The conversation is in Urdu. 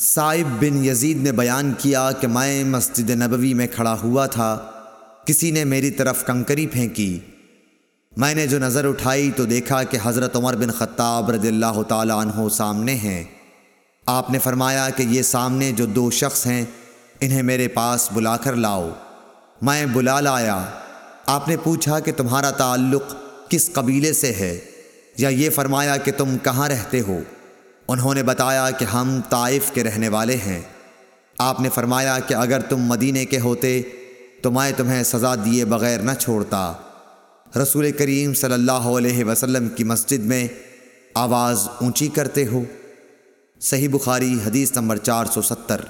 صائب بن یزید نے بیان کیا کہ میں مسجد نبوی میں کھڑا ہوا تھا، کسی نے میری طرف کنکری پھینکی۔ میں نے جو نظر اٹھائی تو دیکھا کہ حضرت عمر بن خطاب رضی اللہ تعالیٰ عنہ سامنے ہیں۔ آپ نے فرمایا کہ یہ سامنے جو دو شخص ہیں، انہیں میرے پاس بلا کر لاؤ۔ میں بلا لایا۔ آپ نے پوچھا کہ تمہارا تعلق کس قبیلے سے ہے؟ یا یہ فرمایا کہ تم کہاں رہتے ہو؟ انہوں نے بتایا کہ ہم طائف کے رہنے والے ہیں۔ آپ نے فرمایا کہ اگر تم مدینے کے ہوتے تو میں تمہیں سزا دیے بغیر نہ چھوڑتا۔ رسول کریم صلی اللہ علیہ وسلم کی مسجد میں آواز اونچی کرتے ہو۔ صحیح بخاری حدیث نمبر چار سو ستر۔